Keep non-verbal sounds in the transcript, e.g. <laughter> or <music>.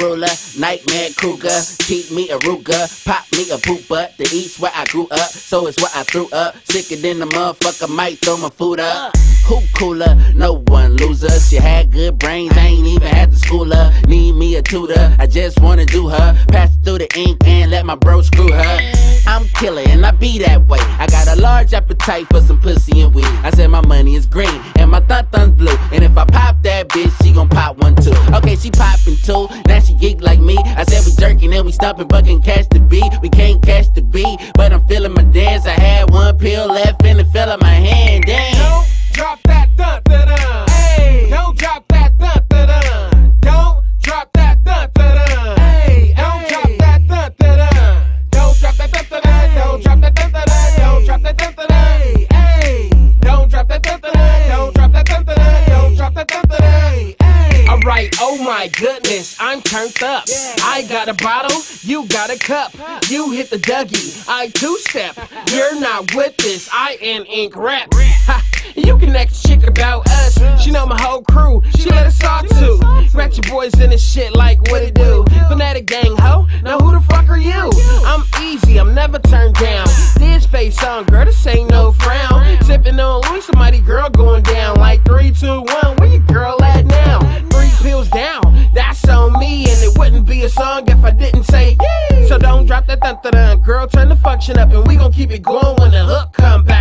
ruler, nightmare cougar. Keep me a ruger, pop me a pooper. The east where I grew up, so it's where I threw up. Sicker than the motherfucker, might throw my food up. Who cooler? No one loser. She had good brains, I ain't even had to school her. Need me a tutor, I just wanna do her. Pass through the ink and let my bro screw her. I'm killer and I be that way. I got a large appetite for some pussy and weed. I said my money is green and my thun thun's blue. And if I pop that bitch, she gon' pop one too. She poppin' two, now she geek like me. I said we jerking and we stoppin', but can catch the beat. We can't catch the beat, but I'm feeling my dance. I had one pill left and it fell out my hand. My goodness, I'm turned up. I got a bottle, you got a cup. You hit the Dougie, I two step. You're not with this, I am ink rap. <laughs> You can ask chick about us. She know my whole crew, she let us talk to. Ratchet boys in this shit like what it do. Fanatic gang ho, now who the fuck are you? I'm easy, I'm never turned down. This face on, girl, this ain't no frown. Sipping on Louis, somebody girl going down like three, two, one. Up, and we gon' keep it going when the hook come back